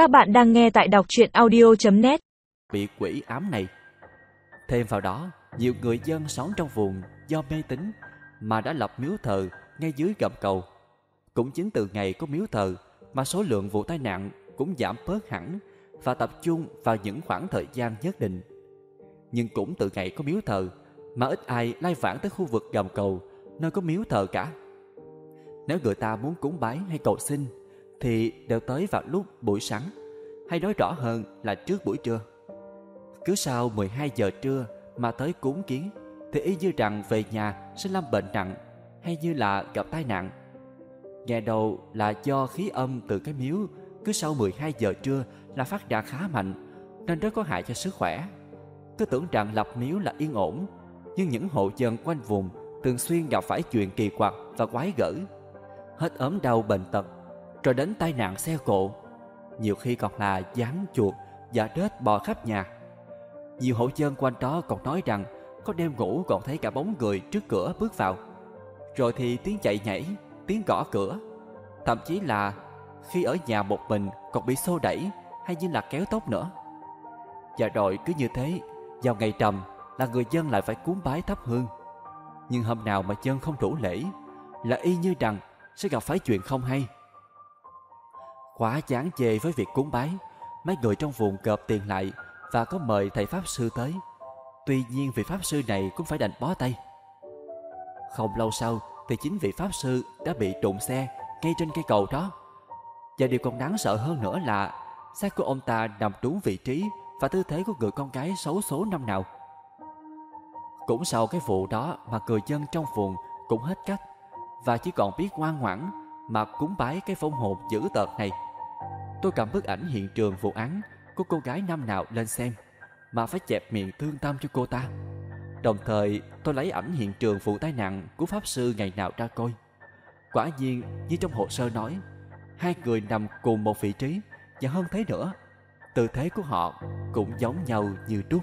Các bạn đang nghe tại đọc truyện audio.net bị quỷ ám này. Thêm vào đó, nhiều người dân sống trong vùng do mê tín mà đã lập miếu thờ ngay dưới gầm cầu. Cũng chính từ ngày có miếu thờ mà số lượng vụ tai nạn cũng giảm bớt hẳn và tập trung vào những khoảng thời gian nhất định. Nhưng cũng từ ngày có miếu thờ mà ít ai lai vãng tới khu vực gầm cầu nơi có miếu thờ cả. Nếu người ta muốn cúng bái hay cầu xin thì đều tới vào lúc buổi sáng hay nói rõ hơn là trước buổi trưa. Cứ sau 12 giờ trưa mà tới cúng kiến, thì y như rằng về nhà sẽ lâm bệnh nặng hay như là gặp tai nạn. Nghe đầu là do khí âm từ cái miếu cứ sau 12 giờ trưa là phát ra khá mạnh, nên rất có hại cho sức khỏe. Cứ tưởng rằng lập miếu là yên ổn, nhưng những hộ dân quanh vùng thường xuyên gặp phải chuyện kỳ quặc và quái gở. Hết ốm đau bệnh tật rồi đến tai nạn xe cộ nhiều khi còn là gián chuột và đết bò khắp nhà. Nhiều hộ dân quanh đó còn nói rằng có đêm ngủ còn thấy cả bóng người trước cửa bước vào. Rồi thì tiếng chạy nhảy, tiếng gõ cửa. Thậm chí là khi ở nhà một mình còn bị xô đẩy hay như là kéo tóc nữa. Và rồi cứ như thế, vào ngày trầm là người dân lại phải cúng bái thắp hương. Nhưng hôm nào mà dân không đủ lễ là y như rằng sẽ gặp phải chuyện không hay. Quá chán chê với việc cúng bái, mấy người trong vùng cọp tiền lại và có mời thầy Pháp Sư tới. Tuy nhiên vị Pháp Sư này cũng phải đành bó tay. Không lâu sau thì chính vị Pháp Sư đã bị trụng xe ngay trên cây cầu đó. Và điều còn đáng sợ hơn nữa là xác của ông ta nằm đúng vị trí và tư thế của người con gái xấu số năm nào. Cũng sau cái vụ đó mà người dân trong vùng cũng hết cách và chỉ còn biết ngoan ngoãn mà cúng bái cái phong hồn dữ tợn này. Tôi cầm bức ảnh hiện trường vụ án của cô gái năm nào lên xem mà phải chẹp miệng thương tâm cho cô ta. Đồng thời tôi lấy ảnh hiện trường vụ tai nạn của Pháp Sư ngày nào ra coi. Quả nhiên như trong hồ sơ nói, hai người nằm cùng một vị trí và hơn thế nữa, tư thế của họ cũng giống nhau như đúc.